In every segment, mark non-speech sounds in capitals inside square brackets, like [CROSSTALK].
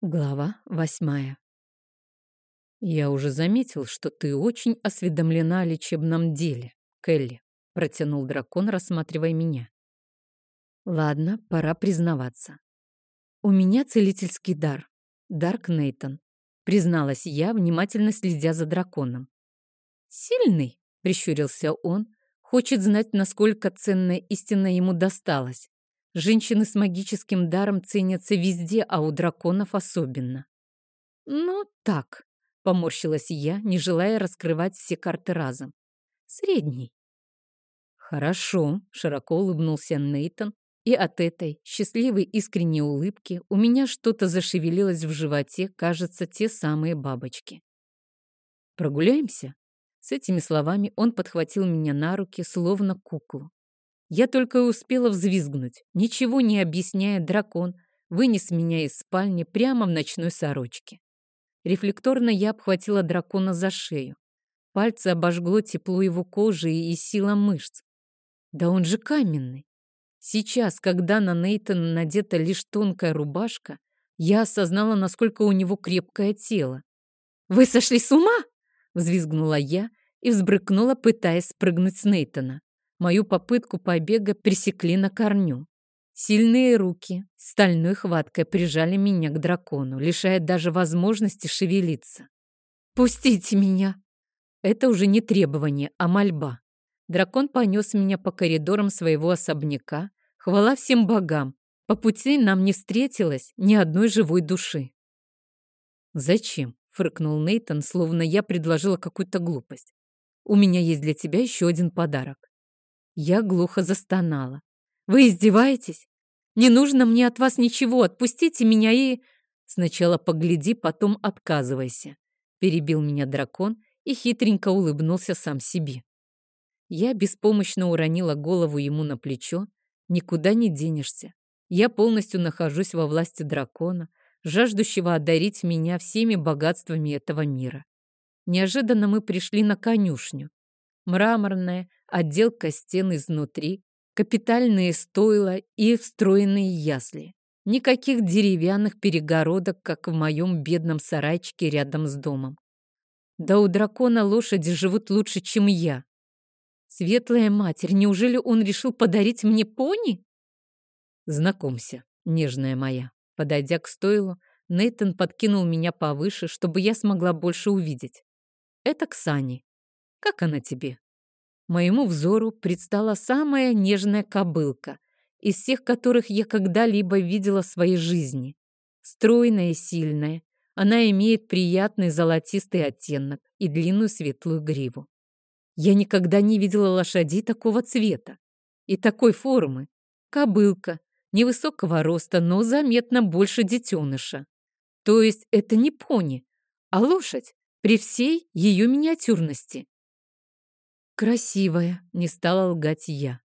Глава восьмая. «Я уже заметил, что ты очень осведомлена о лечебном деле, Келли», протянул дракон, рассматривая меня. «Ладно, пора признаваться. У меня целительский дар, Дарк Нейтон», призналась я, внимательно следя за драконом. «Сильный?» — прищурился он. «Хочет знать, насколько ценная истина ему досталась. Женщины с магическим даром ценятся везде, а у драконов особенно. Ну, так, поморщилась я, не желая раскрывать все карты разом. Средний. Хорошо, широко улыбнулся Нейтон, и от этой счастливой искренней улыбки у меня что-то зашевелилось в животе, кажется, те самые бабочки. Прогуляемся? С этими словами он подхватил меня на руки, словно куклу. Я только успела взвизгнуть. Ничего не объясняя, дракон вынес меня из спальни прямо в ночной сорочке. Рефлекторно я обхватила дракона за шею. Пальцы обожгло тепло его кожи и сила мышц. Да он же каменный. Сейчас, когда на Нейтана надета лишь тонкая рубашка, я осознала, насколько у него крепкое тело. «Вы сошли с ума?» — взвизгнула я и взбрыкнула, пытаясь спрыгнуть с Нейтана. Мою попытку побега пресекли на корню. Сильные руки стальной хваткой прижали меня к дракону, лишая даже возможности шевелиться. «Пустите меня!» Это уже не требование, а мольба. Дракон понес меня по коридорам своего особняка. Хвала всем богам. По пути нам не встретилось ни одной живой души. «Зачем?» — фыркнул Нейтон, словно я предложила какую-то глупость. «У меня есть для тебя еще один подарок». Я глухо застонала. «Вы издеваетесь? Не нужно мне от вас ничего, отпустите меня и...» «Сначала погляди, потом отказывайся», — перебил меня дракон и хитренько улыбнулся сам себе. Я беспомощно уронила голову ему на плечо. «Никуда не денешься. Я полностью нахожусь во власти дракона, жаждущего одарить меня всеми богатствами этого мира. Неожиданно мы пришли на конюшню. Мраморная, отделка стен изнутри, капитальные стойла и встроенные ясли. Никаких деревянных перегородок, как в моем бедном сарайчике рядом с домом. Да у дракона лошади живут лучше, чем я. Светлая матерь, неужели он решил подарить мне пони? Знакомься, нежная моя. Подойдя к стойлу, Нейтон подкинул меня повыше, чтобы я смогла больше увидеть. Это Ксани. Как она тебе? Моему взору предстала самая нежная кобылка из всех, которых я когда-либо видела в своей жизни. Стройная и сильная, она имеет приятный золотистый оттенок и длинную светлую гриву. Я никогда не видела лошадей такого цвета и такой формы. Кобылка, невысокого роста, но заметно больше детеныша. То есть это не пони, а лошадь при всей ее миниатюрности. Красивая, не стала лгать я.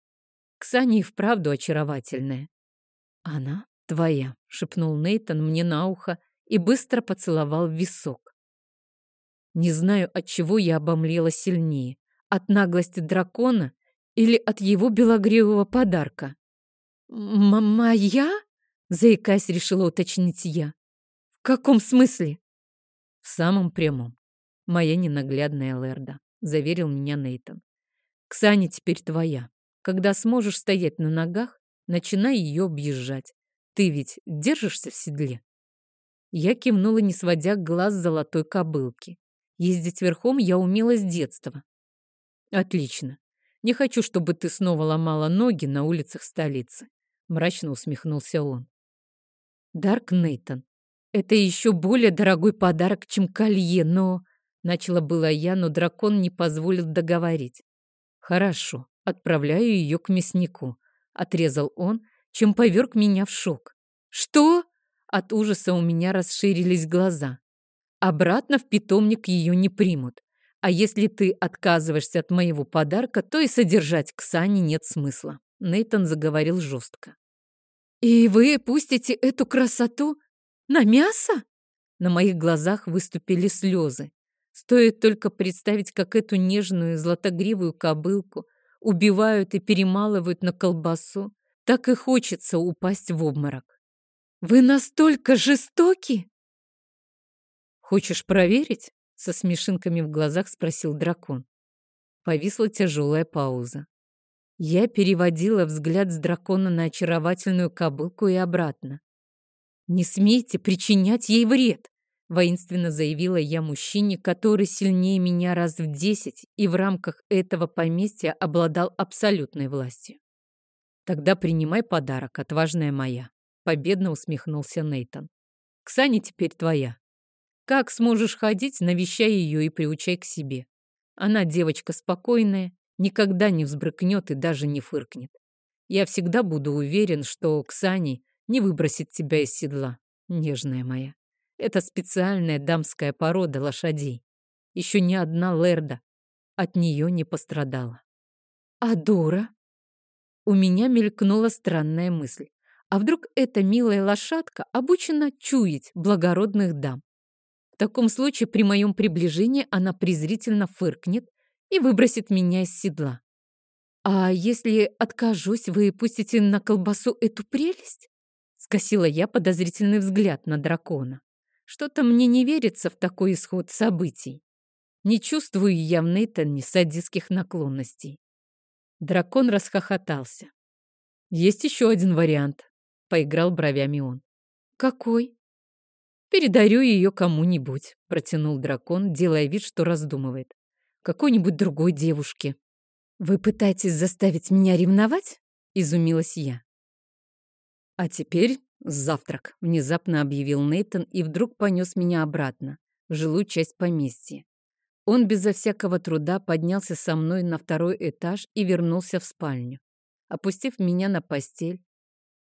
Ксания и вправду очаровательная. Она твоя, шепнул Нейтон мне на ухо и быстро поцеловал в висок. Не знаю, от чего я обомлела сильнее, от наглости дракона или от его белогривого подарка. «Моя?» — заикаясь, решила уточнить я. «В каком смысле?» «В самом прямом. Моя ненаглядная Лерда заверил меня Нейтон. Ксани теперь твоя. Когда сможешь стоять на ногах, начинай ее объезжать. Ты ведь держишься в седле? Я кивнула, не сводя глаз золотой кобылки. Ездить верхом я умела с детства. Отлично. Не хочу, чтобы ты снова ломала ноги на улицах столицы. Мрачно усмехнулся он. Дарк Нейтон, это еще более дорогой подарок, чем колье, но... Начала было я, но дракон не позволил договорить. «Хорошо, отправляю ее к мяснику», — отрезал он, чем поверг меня в шок. «Что?» От ужаса у меня расширились глаза. Обратно в питомник ее не примут. А если ты отказываешься от моего подарка, то и содержать Ксане нет смысла. Нейтон заговорил жестко. «И вы пустите эту красоту на мясо?» На моих глазах выступили слезы. Стоит только представить, как эту нежную златогривую кобылку убивают и перемалывают на колбасу, так и хочется упасть в обморок. «Вы настолько жестоки?» Хочешь проверить? Со смешинками в глазах спросил дракон. Повисла тяжелая пауза. Я переводила взгляд с дракона на очаровательную кобылку и обратно. «Не смейте причинять ей вред!» — воинственно заявила я мужчине, который сильнее меня раз в десять и в рамках этого поместья обладал абсолютной властью. «Тогда принимай подарок, отважная моя», — победно усмехнулся Нейтон. «Ксани теперь твоя. Как сможешь ходить, навещай ее и приучай к себе. Она девочка спокойная, никогда не взбрыкнет и даже не фыркнет. Я всегда буду уверен, что Ксани не выбросит тебя из седла, нежная моя. Это специальная дамская порода лошадей. Еще ни одна лерда от нее не пострадала. А Дора? У меня мелькнула странная мысль. А вдруг эта милая лошадка обучена чуять благородных дам? В таком случае при моем приближении она презрительно фыркнет и выбросит меня из седла. «А если откажусь, вы пустите на колбасу эту прелесть?» Скосила я подозрительный взгляд на дракона. Что-то мне не верится в такой исход событий. Не чувствую я в Нейтане садистских наклонностей. Дракон расхохотался. «Есть еще один вариант», — поиграл бровями он. «Какой?» «Передарю ее кому-нибудь», — протянул дракон, делая вид, что раздумывает какой-нибудь другой девушке. «Вы пытаетесь заставить меня ревновать?» — изумилась я. «А теперь завтрак», — внезапно объявил Нейтон и вдруг понес меня обратно, в жилую часть поместья. Он безо всякого труда поднялся со мной на второй этаж и вернулся в спальню. Опустив меня на постель,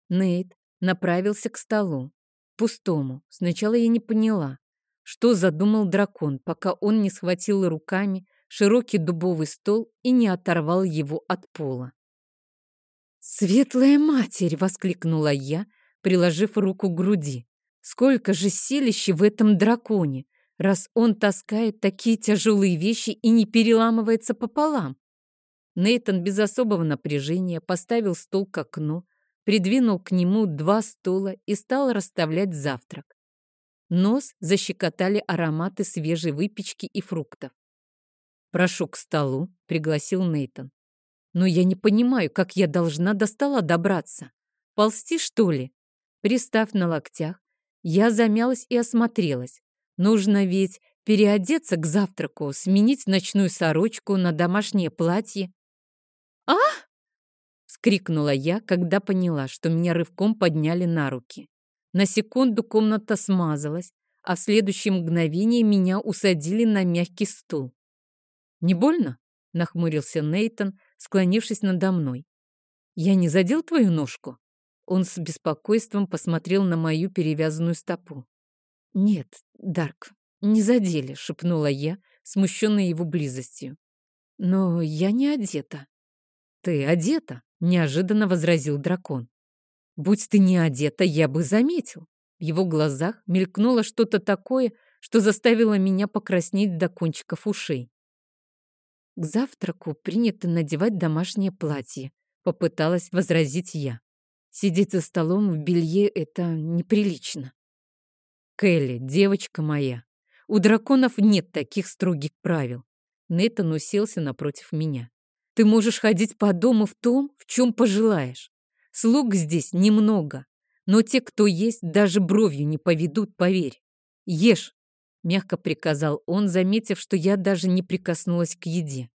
Нейт направился к столу, пустому. Сначала я не поняла, что задумал дракон, пока он не схватил руками широкий дубовый стол и не оторвал его от пола. «Светлая матерь!» — воскликнула я, приложив руку к груди. «Сколько же селища в этом драконе, раз он таскает такие тяжелые вещи и не переламывается пополам!» Нейтон без особого напряжения поставил стол к окну, придвинул к нему два стула и стал расставлять завтрак. Нос защекотали ароматы свежей выпечки и фруктов. «Прошу к столу», — пригласил Нейтон. «Но я не понимаю, как я должна до стола добраться. Ползти, что ли?» Пристав на локтях, я замялась и осмотрелась. Нужно ведь переодеться к завтраку, сменить ночную сорочку на домашнее платье. «А!» — скрикнула я, когда поняла, что меня рывком подняли на руки. На секунду комната смазалась, а в следующее мгновение меня усадили на мягкий стул. «Не больно?» — нахмурился Нейтон, склонившись надо мной. «Я не задел твою ножку?» Он с беспокойством посмотрел на мою перевязанную стопу. «Нет, Дарк, не задели», — шепнула я, смущенная его близостью. «Но я не одета». «Ты одета», — неожиданно возразил дракон. «Будь ты не одета, я бы заметил». В его глазах мелькнуло что-то такое, что заставило меня покраснеть до кончиков ушей. К завтраку принято надевать домашнее платье, попыталась возразить я. Сидеть за столом в белье — это неприлично. Келли, девочка моя, у драконов нет таких строгих правил. Нейтан уселся напротив меня. Ты можешь ходить по дому в том, в чем пожелаешь. Слуг здесь немного, но те, кто есть, даже бровью не поведут, поверь. Ешь, мягко приказал он, заметив, что я даже не прикоснулась к еде.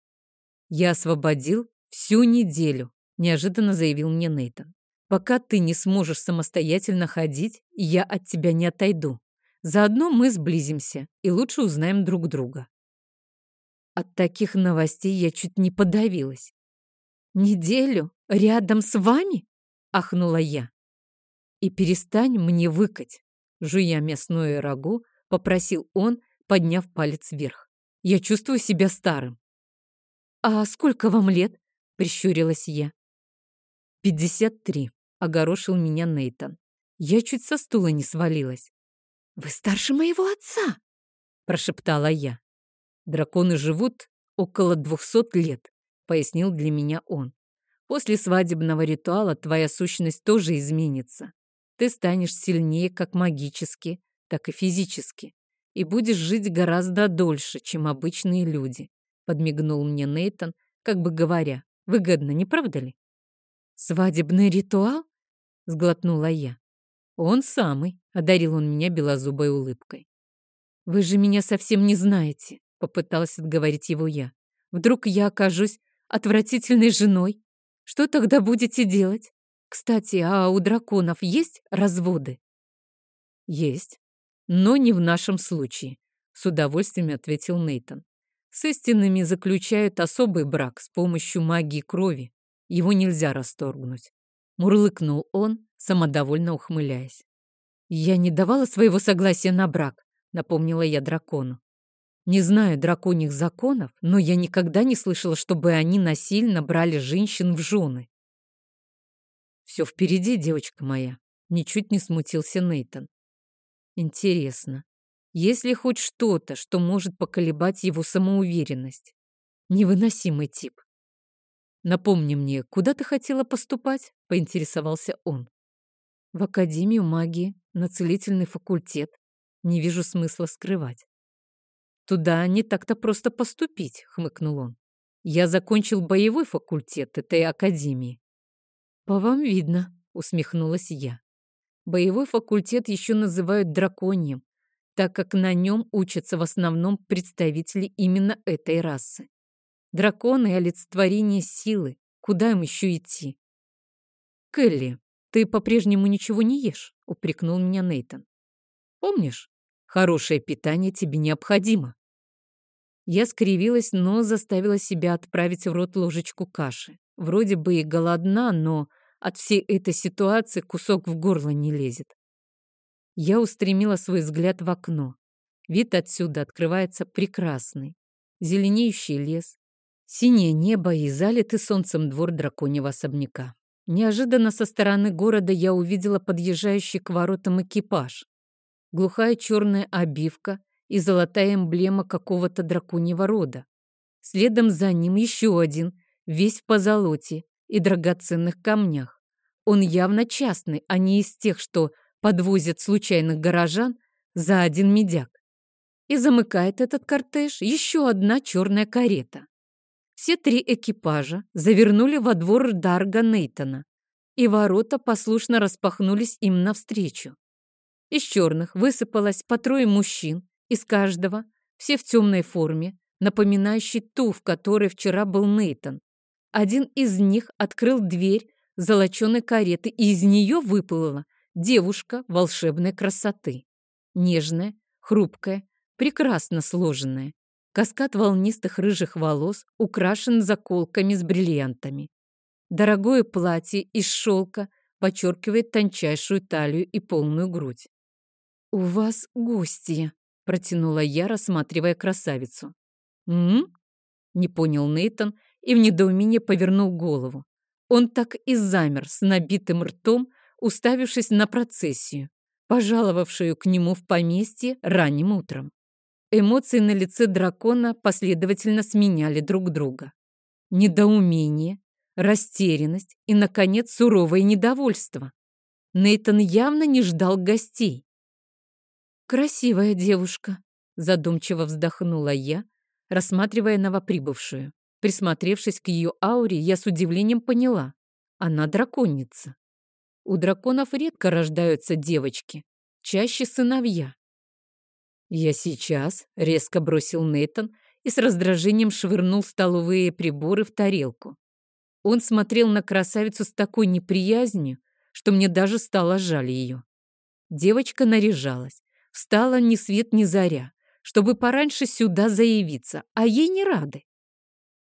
«Я освободил всю неделю», — неожиданно заявил мне Нейтан. «Пока ты не сможешь самостоятельно ходить, я от тебя не отойду. Заодно мы сблизимся и лучше узнаем друг друга». От таких новостей я чуть не подавилась. «Неделю рядом с вами?» — ахнула я. «И перестань мне выкать», — жуя мясное рагу, — попросил он, подняв палец вверх. «Я чувствую себя старым». «А сколько вам лет?» — прищурилась я. «Пятьдесят три», — огорошил меня Нейтон. Я чуть со стула не свалилась. «Вы старше моего отца!» — прошептала я. «Драконы живут около двухсот лет», — пояснил для меня он. «После свадебного ритуала твоя сущность тоже изменится. Ты станешь сильнее как магически, так и физически. и будешь жить гораздо дольше, чем обычные люди», подмигнул мне Нейтон, как бы говоря, выгодно, не правда ли? «Свадебный ритуал?» — сглотнула я. «Он самый», — одарил он меня белозубой улыбкой. «Вы же меня совсем не знаете», — попыталась отговорить его я. «Вдруг я окажусь отвратительной женой? Что тогда будете делать? Кстати, а у драконов есть разводы?» «Есть, но не в нашем случае», — с удовольствием ответил Нейтон. «С истинными заключают особый брак с помощью магии крови. Его нельзя расторгнуть». Мурлыкнул он, самодовольно ухмыляясь. «Я не давала своего согласия на брак», — напомнила я дракону. Не знаю драконьих законов, но я никогда не слышала, чтобы они насильно брали женщин в жены. Все впереди, девочка моя. Ничуть не смутился Нейтон. Интересно, есть ли хоть что-то, что может поколебать его самоуверенность? Невыносимый тип. Напомни мне, куда ты хотела поступать? Поинтересовался он. В Академию магии, на целительный факультет. Не вижу смысла скрывать. «Туда не так-то просто поступить», — хмыкнул он. «Я закончил боевой факультет этой академии». «По вам видно», — усмехнулась я. Боевой факультет еще называют драконьем, так как на нем учатся в основном представители именно этой расы. Драконы — олицетворение силы. Куда им еще идти? «Келли, ты по-прежнему ничего не ешь», — упрекнул меня Нейтон. «Помнишь, хорошее питание тебе необходимо». Я скривилась, но заставила себя отправить в рот ложечку каши. Вроде бы и голодна, но от всей этой ситуации кусок в горло не лезет. Я устремила свой взгляд в окно. Вид отсюда открывается прекрасный. Зеленеющий лес, синее небо и залитый солнцем двор драконьего особняка. Неожиданно со стороны города я увидела подъезжающий к воротам экипаж. Глухая черная обивка, и золотая эмблема какого-то драконьего рода. Следом за ним еще один, весь в позолоте и драгоценных камнях. Он явно частный, а не из тех, что подвозят случайных горожан за один медяк. И замыкает этот кортеж еще одна черная карета. Все три экипажа завернули во двор Дарга Нейтона, и ворота послушно распахнулись им навстречу. Из черных высыпалось по трое мужчин из каждого, все в темной форме, напоминающей ту, в которой вчера был Нейтон. Один из них открыл дверь золоченой кареты, и из нее выплыла девушка волшебной красоты. Нежная, хрупкая, прекрасно сложенная. Каскад волнистых рыжих волос украшен заколками с бриллиантами. Дорогое платье из шелка подчеркивает тончайшую талию и полную грудь. «У вас гости», протянула я, рассматривая красавицу. «М?», -м не понял Нейтон и в недоумении повернул голову. Он так и замер с набитым ртом, уставившись на процессию, пожаловавшую к нему в поместье ранним утром. Эмоции на лице дракона последовательно сменяли друг друга. Недоумение, растерянность и, наконец, суровое недовольство. Нейтон явно не ждал гостей. «Красивая девушка», — задумчиво вздохнула я, рассматривая новоприбывшую. Присмотревшись к ее ауре, я с удивлением поняла. Она драконица. У драконов редко рождаются девочки, чаще сыновья. «Я сейчас», — резко бросил Нейтон и с раздражением швырнул столовые приборы в тарелку. Он смотрел на красавицу с такой неприязнью, что мне даже стало жаль ее. Девочка наряжалась, Встала ни свет ни заря, чтобы пораньше сюда заявиться, а ей не рады.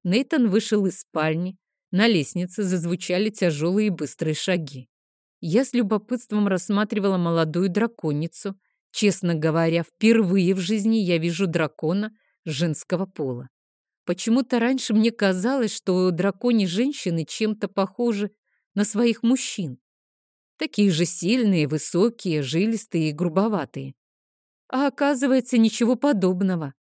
Нейтан вышел из спальни. На лестнице зазвучали тяжелые и быстрые шаги. Я с любопытством рассматривала молодую драконицу. Честно говоря, впервые в жизни я вижу дракона женского пола. Почему-то раньше мне казалось, что дракони женщины чем-то похожи на своих мужчин. Такие же сильные, высокие, жилистые и грубоватые. А оказывается, ничего подобного.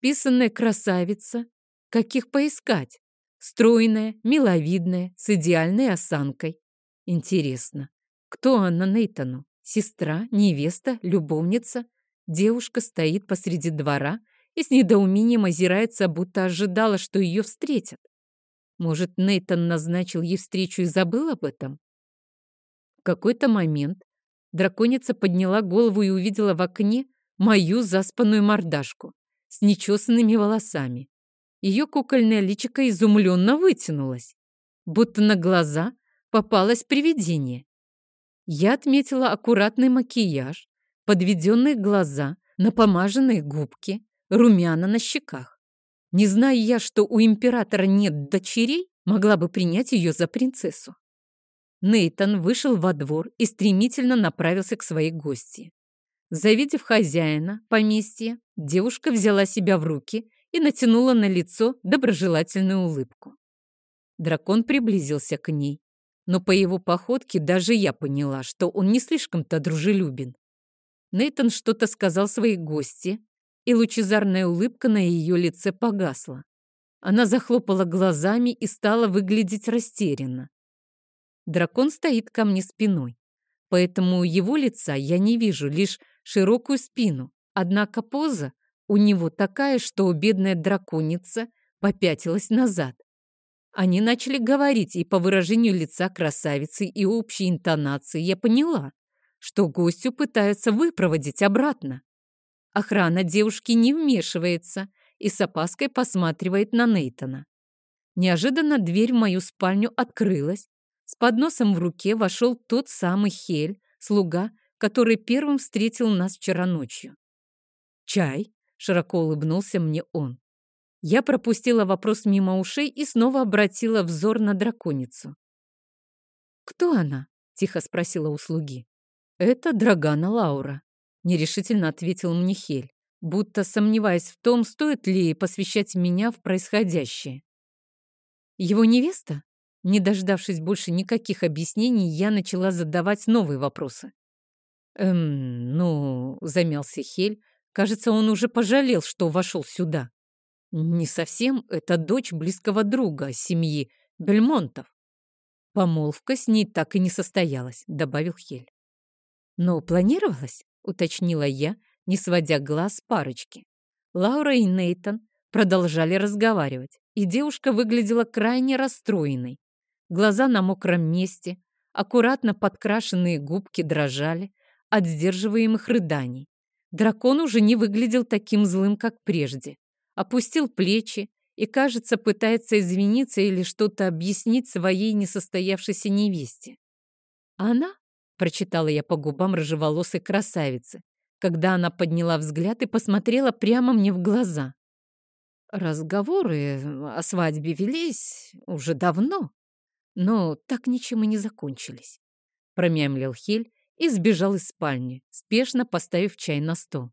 Писанная красавица, каких поискать? Стройная, миловидная, с идеальной осанкой. Интересно, кто она Нейтану? Сестра, невеста, любовница девушка стоит посреди двора и с недоумением озирается, будто ожидала, что ее встретят. Может, Нейтан назначил ей встречу и забыл об этом? В какой-то момент драконица подняла голову и увидела в окне мою заспанную мордашку с нечесанными волосами. Ее кукольное личико изумленно вытянулось, будто на глаза попалось привидение. Я отметила аккуратный макияж, подведенные глаза, напомаженные губки, румяна на щеках. Не зная я, что у императора нет дочерей, могла бы принять ее за принцессу. Нейтан вышел во двор и стремительно направился к своей гости. Завидев хозяина поместья, девушка взяла себя в руки и натянула на лицо доброжелательную улыбку. Дракон приблизился к ней, но по его походке даже я поняла, что он не слишком-то дружелюбен. Нейтон что-то сказал своей гости, и лучезарная улыбка на ее лице погасла. Она захлопала глазами и стала выглядеть растерянно. Дракон стоит ко мне спиной, поэтому его лица я не вижу, лишь широкую спину. Однако поза у него такая, что бедная драконица попятилась назад. Они начали говорить, и по выражению лица красавицы и общей интонации я поняла, что гостю пытаются выпроводить обратно. Охрана девушки не вмешивается и с опаской посматривает на Нейтона. Неожиданно дверь в мою спальню открылась. С подносом в руке вошел тот самый Хель, слуга, который первым встретил нас вчера ночью. «Чай?» — широко улыбнулся мне он. Я пропустила вопрос мимо ушей и снова обратила взор на драконицу. «Кто она?» — тихо спросила у слуги. «Это Драгана Лаура», — нерешительно ответил мне Хель, будто сомневаясь в том, стоит ли посвящать меня в происходящее. «Его невеста?» Не дождавшись больше никаких объяснений, я начала задавать новые вопросы. «Эм, ну...» — замялся Хель. «Кажется, он уже пожалел, что вошел сюда». Не совсем, это дочь близкого друга семьи Бельмонтов. Помолвка с ней так и не состоялась, добавил Хель. Но планировалась, уточнила я, не сводя глаз парочки. Лаура и Нейтон продолжали разговаривать, и девушка выглядела крайне расстроенной. Глаза на мокром месте, аккуратно подкрашенные губки дрожали от сдерживаемых рыданий. Дракон уже не выглядел таким злым, как прежде опустил плечи и, кажется, пытается извиниться или что-то объяснить своей несостоявшейся невесте. «Она?» — прочитала я по губам рыжеволосой красавицы, когда она подняла взгляд и посмотрела прямо мне в глаза. Разговоры о свадьбе велись уже давно, но так ничем и не закончились. Промямлил Хель и сбежал из спальни, спешно поставив чай на стол.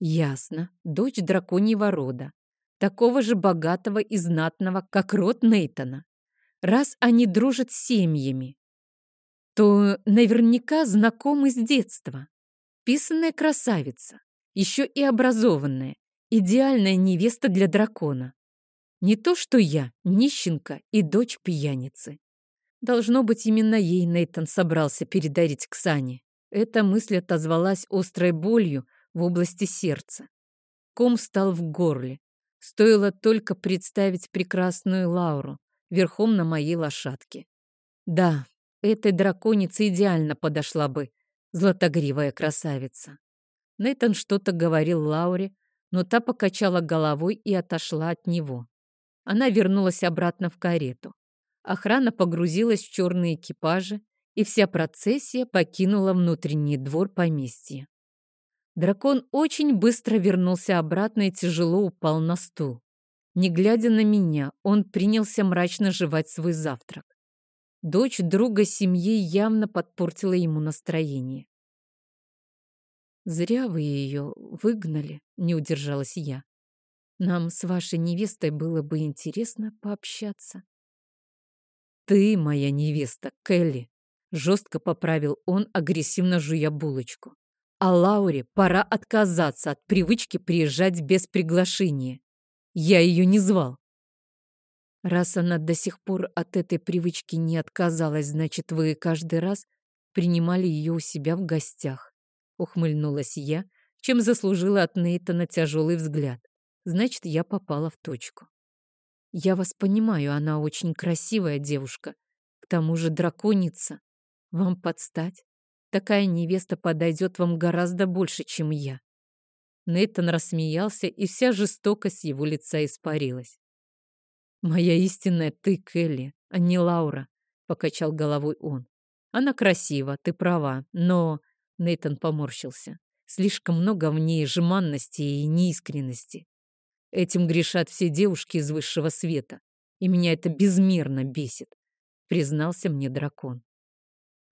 Ясно, дочь драконьего рода, такого же богатого и знатного, как род Нейтона. Раз они дружат с семьями, то наверняка знакомы с детства. Писанная красавица, еще и образованная, идеальная невеста для дракона. Не то что я, нищенка и дочь пьяницы. Должно быть, именно ей Нейтан собрался передарить Ксане. Эта мысль отозвалась острой болью, в области сердца. Ком стал в горле. Стоило только представить прекрасную Лауру верхом на моей лошадке. Да, этой драконице идеально подошла бы златогривая красавица. Нейтан что-то говорил Лауре, но та покачала головой и отошла от него. Она вернулась обратно в карету. Охрана погрузилась в черные экипажи, и вся процессия покинула внутренний двор поместья. Дракон очень быстро вернулся обратно и тяжело упал на стул. Не глядя на меня, он принялся мрачно жевать свой завтрак. Дочь друга семьи явно подпортила ему настроение. «Зря вы ее выгнали», — не удержалась я. «Нам с вашей невестой было бы интересно пообщаться». «Ты моя невеста, Келли», — жестко поправил он, агрессивно жуя булочку. А Лауре пора отказаться от привычки приезжать без приглашения. Я ее не звал. Раз она до сих пор от этой привычки не отказалась, значит, вы каждый раз принимали ее у себя в гостях. Ухмыльнулась я, чем заслужила от Нейтана тяжелый взгляд. Значит, я попала в точку. Я вас понимаю, она очень красивая девушка. К тому же драконица. Вам подстать. Такая невеста подойдет вам гораздо больше, чем я. Нейтан рассмеялся, и вся жестокость его лица испарилась. «Моя истинная ты, Келли, а не Лаура», — покачал головой он. «Она красива, ты права, но...» — Нейтан поморщился. «Слишком много в ней жеманности и неискренности. Этим грешат все девушки из высшего света, и меня это безмерно бесит», — признался мне дракон.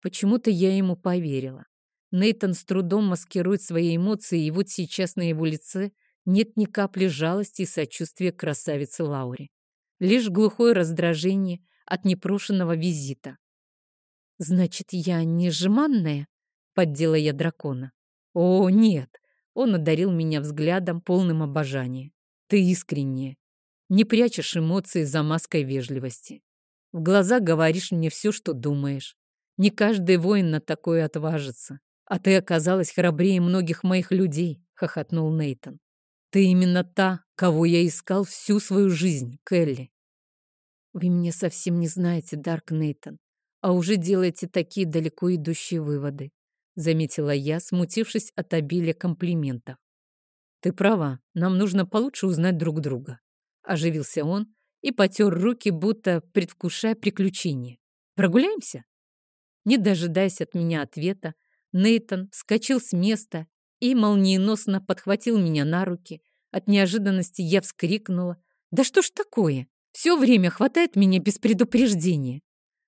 Почему-то я ему поверила. Нейтан с трудом маскирует свои эмоции, и вот сейчас на его лице нет ни капли жалости и сочувствия к красавице Лауре лишь глухое раздражение от непрошенного визита. «Значит, я не жеманная?» — поддела я дракона. «О, нет!» — он одарил меня взглядом, полным обожания. «Ты искренняя. Не прячешь эмоции за маской вежливости. В глаза говоришь мне все, что думаешь. Не каждый воин на такое отважится. А ты оказалась храбрее многих моих людей», — хохотнул Нейтон. Ты именно та, кого я искал всю свою жизнь, Келли. Вы меня совсем не знаете, Дарк Нейтон, а уже делаете такие далеко идущие выводы, заметила я, смутившись от обилия комплиментов. Ты права, нам нужно получше узнать друг друга. Оживился он и потер руки, будто предвкушая приключение. Прогуляемся? Не дожидаясь от меня ответа, Нейтон вскочил с места и молниеносно подхватил меня на руки. От неожиданности я вскрикнула. «Да что ж такое? Все время хватает меня без предупреждения».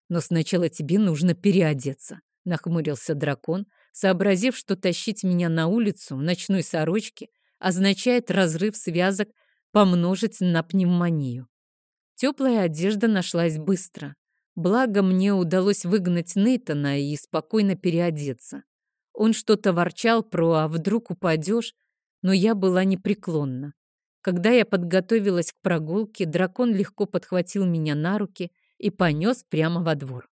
«Но сначала тебе нужно переодеться», — нахмурился дракон, сообразив, что тащить меня на улицу в ночной сорочке означает разрыв связок помножить на пневмонию. Теплая одежда нашлась быстро. Благо, мне удалось выгнать Нейтана и спокойно переодеться. Он что-то ворчал про «а вдруг упадешь?», но я была непреклонна. Когда я подготовилась к прогулке, дракон легко подхватил меня на руки и понес прямо во двор.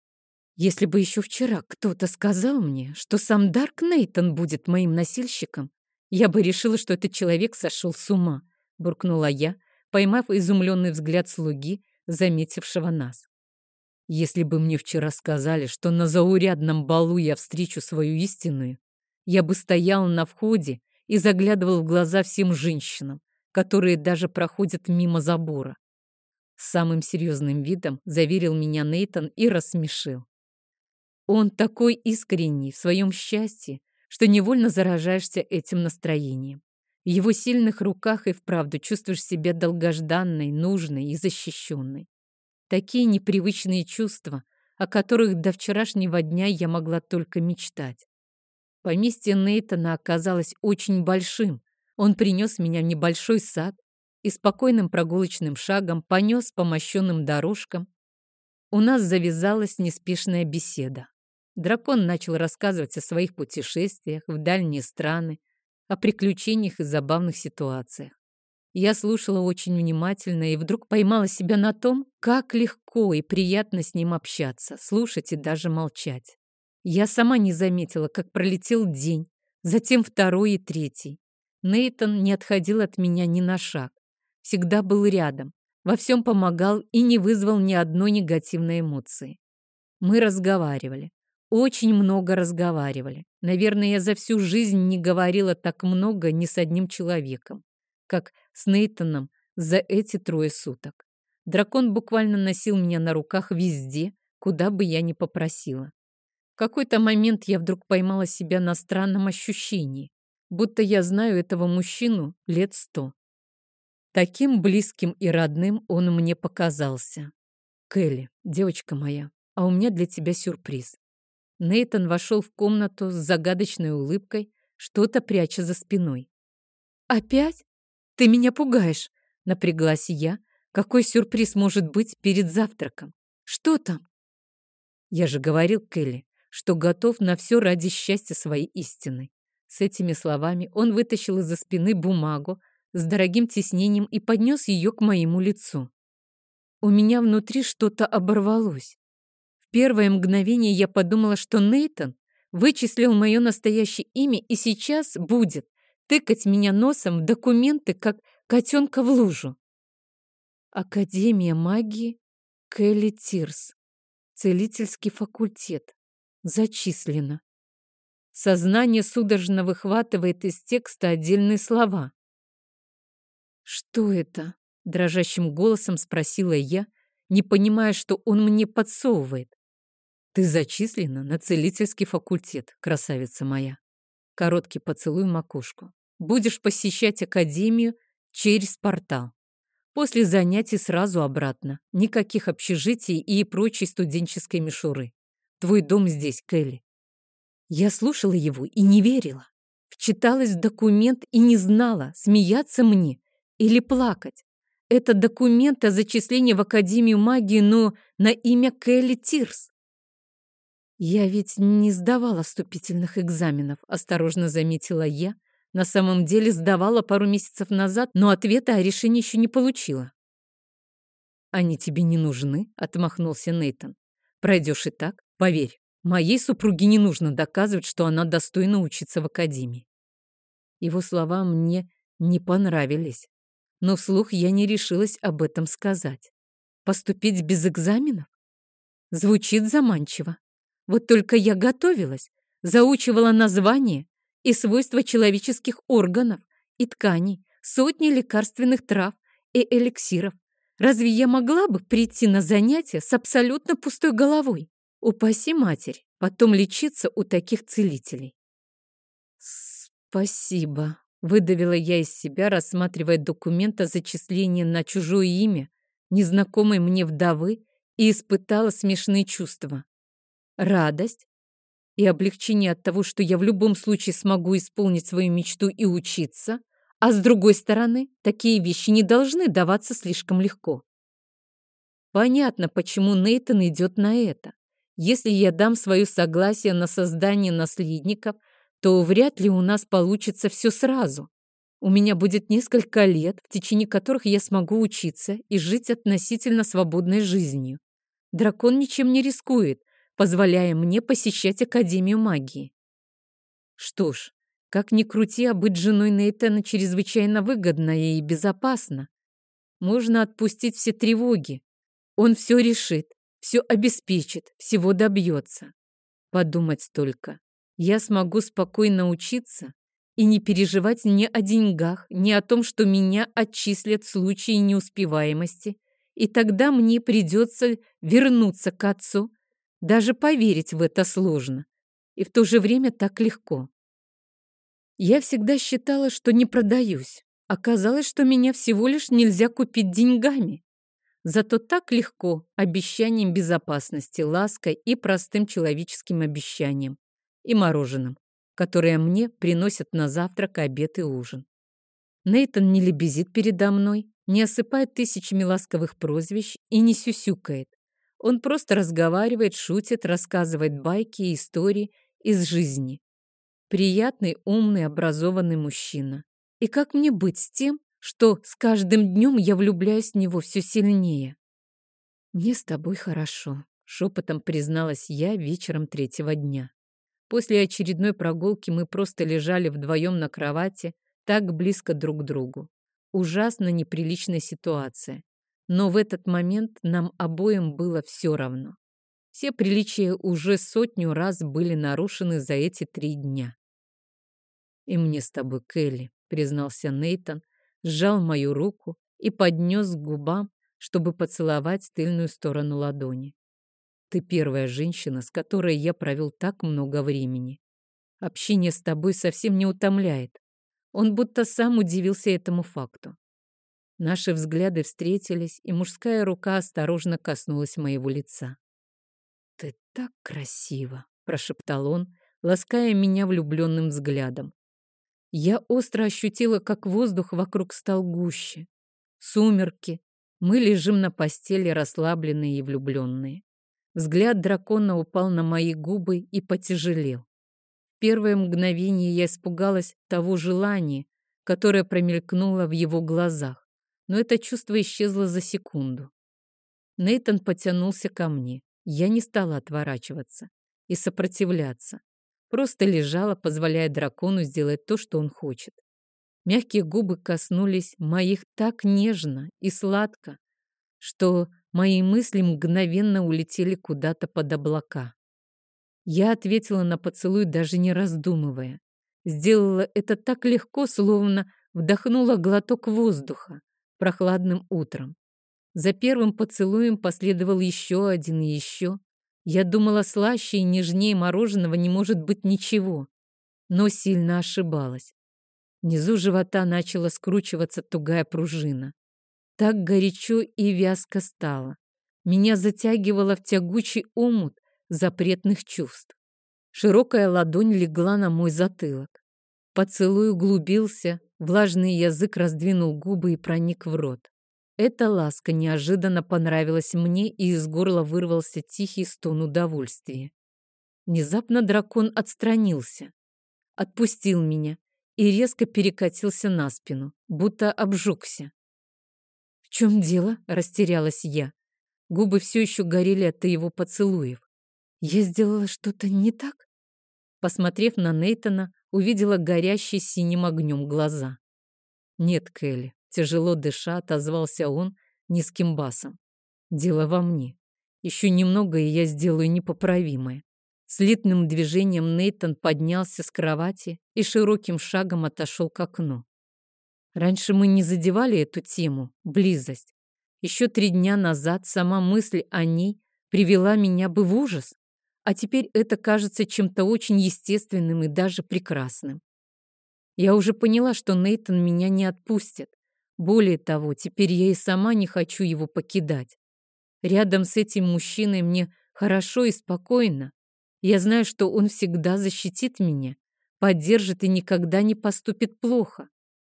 Если бы еще вчера кто-то сказал мне, что сам Дарк Нейтон будет моим носильщиком, я бы решила, что этот человек сошел с ума, буркнула я, поймав изумленный взгляд слуги, заметившего нас. Если бы мне вчера сказали, что на заурядном балу я встречу свою истинную, я бы стоял на входе и заглядывал в глаза всем женщинам, которые даже проходят мимо забора. самым серьезным видом заверил меня Нейтон и рассмешил. Он такой искренний в своем счастье, что невольно заражаешься этим настроением. В его сильных руках и вправду чувствуешь себя долгожданной, нужной и защищенной. Такие непривычные чувства, о которых до вчерашнего дня я могла только мечтать. Поместье Нейтона оказалось очень большим. Он принес меня в небольшой сад и спокойным прогулочным шагом понес по мощенным дорожкам. У нас завязалась неспешная беседа. Дракон начал рассказывать о своих путешествиях в дальние страны, о приключениях и забавных ситуациях. Я слушала очень внимательно и вдруг поймала себя на том, как легко и приятно с ним общаться, слушать и даже молчать. Я сама не заметила, как пролетел день, затем второй и третий. Нейтон не отходил от меня ни на шаг. Всегда был рядом, во всем помогал и не вызвал ни одной негативной эмоции. Мы разговаривали. Очень много разговаривали. Наверное, я за всю жизнь не говорила так много ни с одним человеком как с Нейтаном за эти трое суток. Дракон буквально носил меня на руках везде, куда бы я ни попросила. В какой-то момент я вдруг поймала себя на странном ощущении, будто я знаю этого мужчину лет сто. Таким близким и родным он мне показался. «Келли, девочка моя, а у меня для тебя сюрприз». Нейтан вошел в комнату с загадочной улыбкой, что-то пряча за спиной. «Опять?» «Ты меня пугаешь!» — напряглась я. «Какой сюрприз может быть перед завтраком? Что там?» «Я же говорил, Келли, что готов на все ради счастья своей истины». С этими словами он вытащил из-за спины бумагу с дорогим тиснением и поднес ее к моему лицу. У меня внутри что-то оборвалось. В первое мгновение я подумала, что Нейтон вычислил мое настоящее имя и сейчас будет тыкать меня носом в документы, как котенка в лужу. Академия магии Келли Тирс. Целительский факультет. Зачислено. Сознание судорожно выхватывает из текста отдельные слова. «Что это?» — дрожащим голосом спросила я, не понимая, что он мне подсовывает. «Ты зачислена на целительский факультет, красавица моя». Короткий поцелуй макушку. «Будешь посещать академию через портал. После занятий сразу обратно. Никаких общежитий и прочей студенческой мишуры. Твой дом здесь, Келли. Я слушала его и не верила. Вчиталась в документ и не знала, смеяться мне или плакать. Это документ о зачислении в Академию магии, но на имя Келли Тирс. Я ведь не сдавала вступительных экзаменов, осторожно заметила я, на самом деле сдавала пару месяцев назад, но ответа о решении еще не получила. «Они тебе не нужны», — отмахнулся Нейтон. «Пройдешь и так, поверь, моей супруге не нужно доказывать, что она достойна учиться в академии». Его слова мне не понравились, но вслух я не решилась об этом сказать. Поступить без экзаменов? Звучит заманчиво. Вот только я готовилась, заучивала название, и свойства человеческих органов и тканей, сотни лекарственных трав и эликсиров. Разве я могла бы прийти на занятия с абсолютно пустой головой? Упаси матерь, потом лечиться у таких целителей. Спасибо, выдавила я из себя, рассматривая документ о зачислении на чужое имя незнакомой мне вдовы и испытала смешные чувства. Радость, и облегчение от того, что я в любом случае смогу исполнить свою мечту и учиться, а с другой стороны, такие вещи не должны даваться слишком легко. Понятно, почему Нейтан идет на это. Если я дам свое согласие на создание наследников, то вряд ли у нас получится все сразу. У меня будет несколько лет, в течение которых я смогу учиться и жить относительно свободной жизнью. Дракон ничем не рискует, позволяя мне посещать Академию магии. Что ж, как ни крути, а быть женой Нейтана чрезвычайно выгодно и безопасно. Можно отпустить все тревоги. Он все решит, все обеспечит, всего добьется. Подумать только. Я смогу спокойно учиться и не переживать ни о деньгах, ни о том, что меня отчислят в случае неуспеваемости, и тогда мне придется вернуться к отцу даже поверить в это сложно. И в то же время так легко. Я всегда считала, что не продаюсь. Оказалось, что меня всего лишь нельзя купить деньгами. Зато так легко обещанием безопасности, лаской и простым человеческим обещанием. И мороженым, которое мне приносят на завтрак, обед и ужин. Нейтон не лебезит передо мной, не осыпает тысячами ласковых прозвищ и не сюсюкает. Он просто разговаривает, шутит, рассказывает байки и истории из жизни. Приятный, умный, образованный мужчина. И как мне быть с тем, что с каждым днем я влюбляюсь в него все сильнее? «Мне с тобой хорошо», — шепотом призналась я вечером третьего дня. После очередной прогулки мы просто лежали вдвоем на кровати, так близко друг к другу. Ужасно неприличная ситуация. Но в этот момент нам обоим было все равно. Все приличия уже сотню раз были нарушены за эти три дня. «И мне с тобой, Келли», — признался Нейтон, сжал мою руку и поднес к губам, чтобы поцеловать тыльную сторону ладони. «Ты первая женщина, с которой я провел так много времени. Общение с тобой совсем не утомляет». Он будто сам удивился этому факту. Наши взгляды встретились, и мужская рука осторожно коснулась моего лица. «Ты так красиво!» — прошептал он, лаская меня влюбленным взглядом. Я остро ощутила, как воздух вокруг стал гуще. Сумерки. Мы лежим на постели, расслабленные и влюбленные. Взгляд дракона упал на мои губы и потяжелел. В первое мгновение я испугалась того желания, которое промелькнуло в его глазах но это чувство исчезло за секунду. Нейтон потянулся ко мне. Я не стала отворачиваться и сопротивляться. Просто лежала, позволяя дракону сделать то, что он хочет. Мягкие губы коснулись моих так нежно и сладко, что мои мысли мгновенно улетели куда-то под облака. Я ответила на поцелуй, даже не раздумывая. Сделала это так легко, словно вдохнула глоток воздуха прохладным утром. За первым поцелуем последовал еще один и еще. Я думала, слаще и нежнее мороженого не может быть ничего, но сильно ошибалась. Внизу живота начала скручиваться тугая пружина. Так горячо и вязко стало. Меня затягивало в тягучий омут запретных чувств. Широкая ладонь легла на мой затылок. Поцелуй углубился, влажный язык раздвинул губы и проник в рот. Эта ласка неожиданно понравилась мне, и из горла вырвался тихий стон удовольствия. Внезапно дракон отстранился, отпустил меня и резко перекатился на спину, будто обжегся. «В чем дело?» — растерялась я. Губы все еще горели от его поцелуев. «Я сделала что-то не так?» Посмотрев на Нейтона, увидела горящие синим огнем глаза. «Нет, Келли, Тяжело дыша, отозвался он низким басом. Дело во мне. Еще немного, и я сделаю непоправимое. Слитным движением Нейтон поднялся с кровати и широким шагом отошел к окну. Раньше мы не задевали эту тему, близость. Еще три дня назад сама мысль о ней привела меня бы в ужас, а теперь это кажется чем-то очень естественным и даже прекрасным. Я уже поняла, что Нейтон меня не отпустит, более того, теперь я и сама не хочу его покидать. Рядом с этим мужчиной мне хорошо и спокойно. Я знаю, что он всегда защитит меня, поддержит и никогда не поступит плохо.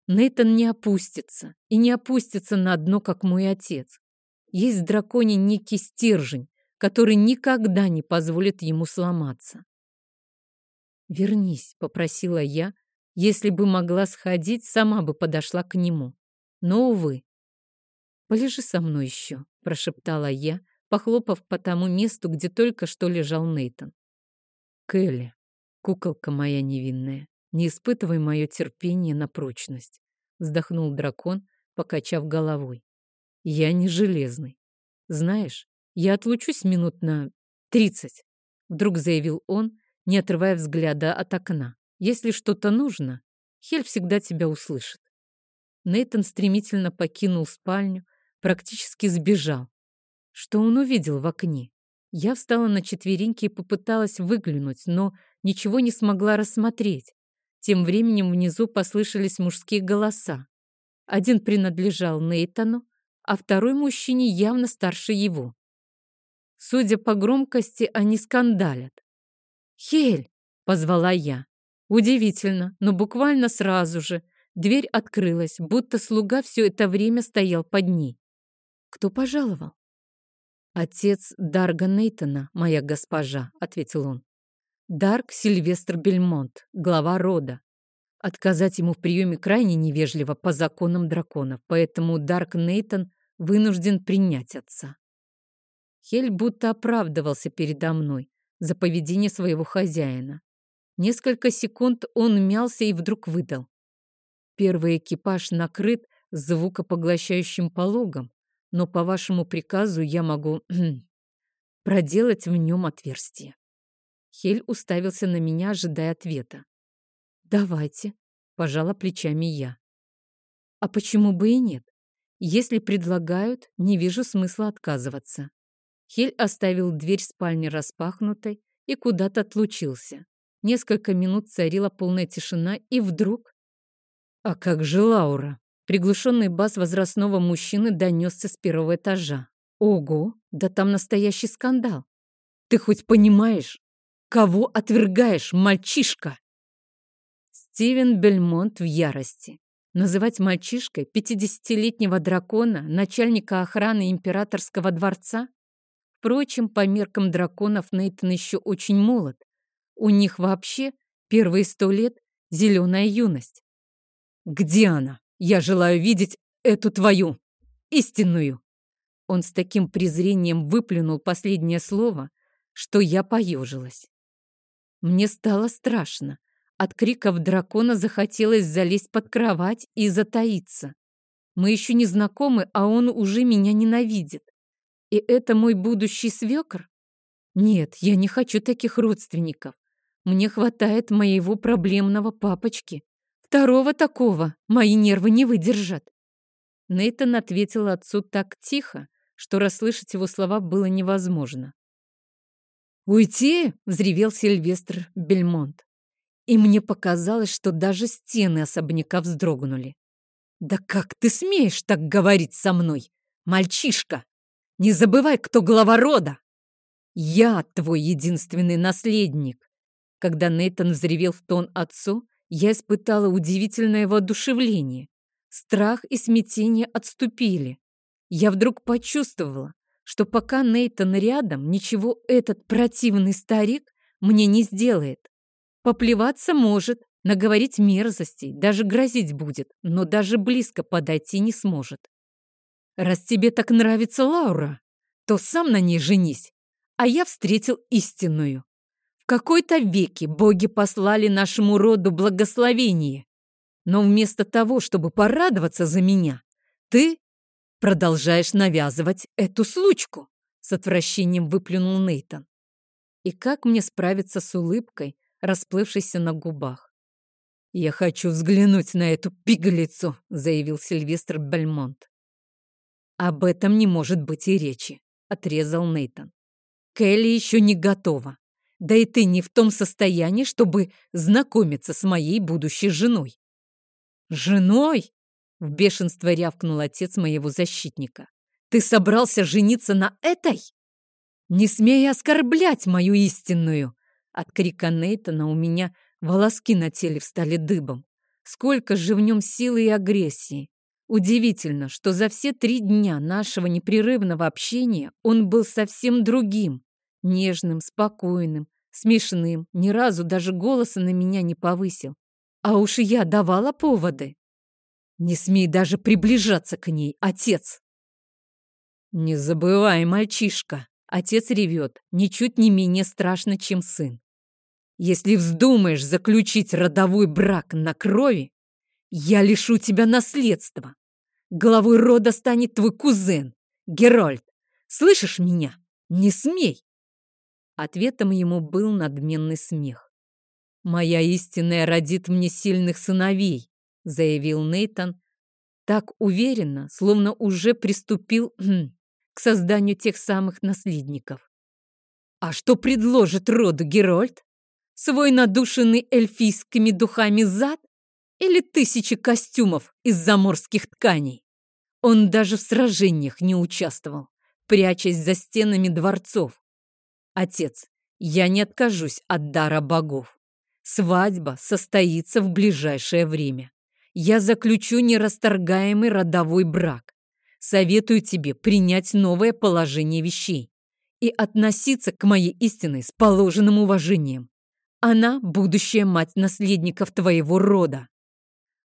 Нейтан не опустится и не опустится на дно, как мой отец. Есть в драконе некий стержень, который никогда не позволит ему сломаться. «Вернись», — попросила я. Если бы могла сходить, сама бы подошла к нему. Но, увы. «Полежи со мной еще», — прошептала я, похлопав по тому месту, где только что лежал Нейтон. «Келли, куколка моя невинная, не испытывай мое терпение на прочность», — вздохнул дракон, покачав головой. «Я не железный. Знаешь, я отлучусь минут на тридцать», — вдруг заявил он, не отрывая взгляда от окна. «Если что-то нужно, Хель всегда тебя услышит». Нейтон стремительно покинул спальню, практически сбежал. Что он увидел в окне? Я встала на четвереньки и попыталась выглянуть, но ничего не смогла рассмотреть. Тем временем внизу послышались мужские голоса. Один принадлежал Нейтану, а второй мужчине явно старше его. Судя по громкости, они скандалят. «Хель!» — позвала я. Удивительно, но буквально сразу же Дверь открылась, будто слуга все это время стоял под ней. Кто пожаловал? «Отец Дарга Нейтона, моя госпожа», — ответил он. «Дарк Сильвестр Бельмонт, глава рода. Отказать ему в приеме крайне невежливо по законам драконов, поэтому Дарк Нейтон вынужден принять отца». Хель будто оправдывался передо мной за поведение своего хозяина. Несколько секунд он мялся и вдруг выдал. Первый экипаж накрыт звукопоглощающим пологом, но по вашему приказу я могу [CLEARS THROAT] проделать в нем отверстие. Хель уставился на меня, ожидая ответа. «Давайте», — пожала плечами я. «А почему бы и нет? Если предлагают, не вижу смысла отказываться». Хель оставил дверь спальни распахнутой и куда-то отлучился. Несколько минут царила полная тишина, и вдруг «А как же Лаура?» Приглушенный бас возрастного мужчины донесся с первого этажа. «Ого, да там настоящий скандал! Ты хоть понимаешь, кого отвергаешь, мальчишка?» Стивен Бельмонт в ярости. Называть мальчишкой пятидесятилетнего дракона, начальника охраны императорского дворца? Впрочем, по меркам драконов Нейтан еще очень молод. У них вообще первые сто лет зеленая юность. Где она? Я желаю видеть эту твою истинную. Он с таким презрением выплюнул последнее слово, что я поежилась. Мне стало страшно. От криков дракона захотелось залезть под кровать и затаиться. Мы еще не знакомы, а он уже меня ненавидит. И это мой будущий свекр? Нет, я не хочу таких родственников. Мне хватает моего проблемного папочки. Второго такого мои нервы не выдержат. Нейтан ответил отцу так тихо, что расслышать его слова было невозможно. «Уйти?» — взревел Сильвестр Бельмонт. И мне показалось, что даже стены особняка вздрогнули. «Да как ты смеешь так говорить со мной, мальчишка? Не забывай, кто глава рода!» «Я твой единственный наследник!» Когда Нейтан взревел в тон отцу, я испытала удивительное воодушевление. Страх и смятение отступили. Я вдруг почувствовала, что пока Нейтан рядом, ничего этот противный старик мне не сделает. Поплеваться может, наговорить мерзостей, даже грозить будет, но даже близко подойти не сможет. Раз тебе так нравится Лаура, то сам на ней женись, а я встретил истинную. В какой-то веке боги послали нашему роду благословение, но вместо того, чтобы порадоваться за меня, ты продолжаешь навязывать эту случку, с отвращением выплюнул Нейтон. И как мне справиться с улыбкой, расплывшейся на губах? «Я хочу взглянуть на эту пигалицу», — заявил Сильвестр Бельмонт. «Об этом не может быть и речи», — отрезал Нейтон. «Келли еще не готова. Да и ты не в том состоянии, чтобы знакомиться с моей будущей женой». «Женой?» — в бешенство рявкнул отец моего защитника. «Ты собрался жениться на этой? Не смей оскорблять мою истинную!» От крика Нейтона у меня Волоски на теле встали дыбом. Сколько же в нем силы и агрессии. Удивительно, что за все три дня нашего непрерывного общения он был совсем другим. Нежным, спокойным, смешным, ни разу даже голоса на меня не повысил. А уж я давала поводы. Не смей даже приближаться к ней, отец. Не забывай, мальчишка. Отец ревет, ничуть не менее страшно, чем сын. Если вздумаешь заключить родовой брак на крови, я лишу тебя наследства. Главой рода станет твой кузен, Геральт. Слышишь меня? Не смей!» Ответом ему был надменный смех. «Моя истинная родит мне сильных сыновей», — заявил Нейтан, так уверенно, словно уже приступил хм, к созданию тех самых наследников. «А что предложит роду Герольд? Свой надушенный эльфийскими духами зад или тысячи костюмов из заморских тканей? Он даже в сражениях не участвовал, прячась за стенами дворцов. Отец, я не откажусь от дара богов. Свадьба состоится в ближайшее время. Я заключу нерасторгаемый родовой брак. Советую тебе принять новое положение вещей и относиться к моей истине с положенным уважением. Она – будущая мать наследников твоего рода.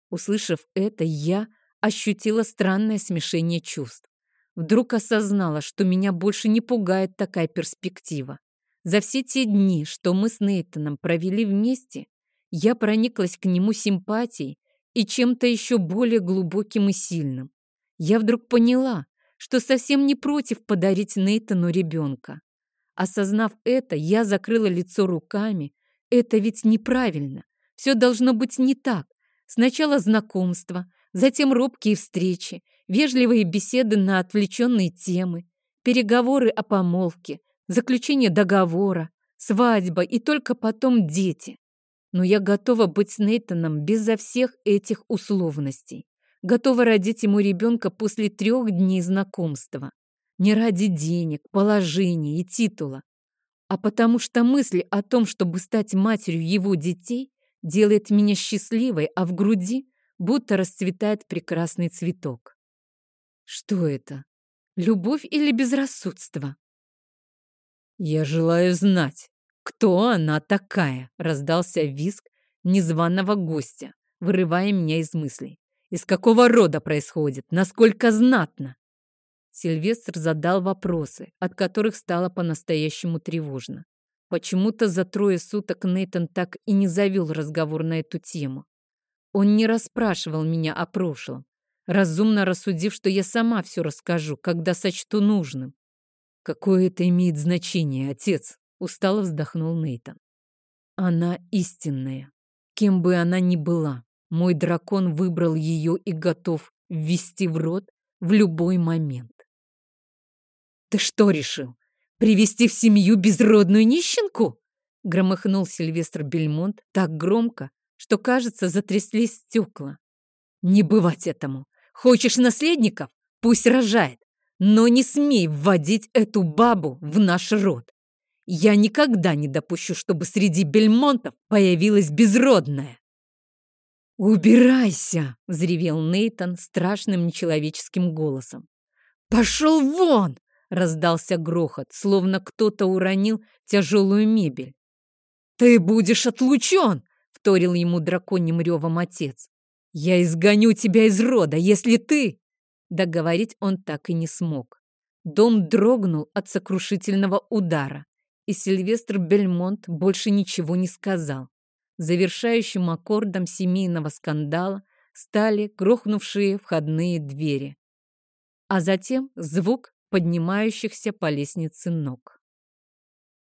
Услышав это, я ощутила странное смешение чувств. Вдруг осознала, что меня больше не пугает такая перспектива. За все те дни, что мы с Нейтаном провели вместе, я прониклась к нему симпатией и чем-то еще более глубоким и сильным. Я вдруг поняла, что совсем не против подарить Нейтану ребенка. Осознав это, я закрыла лицо руками это ведь неправильно. Все должно быть не так. Сначала знакомство, затем робкие встречи, вежливые беседы на отвлеченные темы, переговоры о помолвке, заключение договора, свадьба и только потом дети. Но я готова быть с Нейтаном безо всех этих условностей. Готова родить ему ребенка после трех дней знакомства. Не ради денег, положения и титула, а потому что мысль о том, чтобы стать матерью его детей, делает меня счастливой, а в груди будто расцветает прекрасный цветок. Что это? Любовь или безрассудство? Я желаю знать, кто она такая, раздался визг незваного гостя, вырывая меня из мыслей. Из какого рода происходит? Насколько знатно? Сильвестр задал вопросы, от которых стало по-настоящему тревожно. Почему-то за трое суток Нейтон так и не завел разговор на эту тему. Он не расспрашивал меня о прошлом, разумно рассудив, что я сама все расскажу, когда сочту нужным. «Какое это имеет значение, отец?» — устало вздохнул Нейтон. «Она истинная. Кем бы она ни была, мой дракон выбрал ее и готов ввести в рот в любой момент». «Ты что решил? Привести в семью безродную нищенку?» Громыхнул Сильвестр Бельмонт так громко, что, кажется, затряслись стекла. «Не бывать этому! Хочешь наследников? Пусть рожает, но не смей вводить эту бабу в наш род. Я никогда не допущу, чтобы среди бельмонтов появилась безродная!» «Убирайся!» — взревел Нейтон страшным нечеловеческим голосом. «Пошел вон!» Раздался грохот, словно кто-то уронил тяжелую мебель. «Ты будешь отлучен!» — вторил ему драконьим ревом отец. «Я изгоню тебя из рода, если ты...» Договорить он так и не смог. Дом дрогнул от сокрушительного удара, и Сильвестр Бельмонт больше ничего не сказал. Завершающим аккордом семейного скандала стали грохнувшие входные двери. А затем звук поднимающихся по лестнице ног.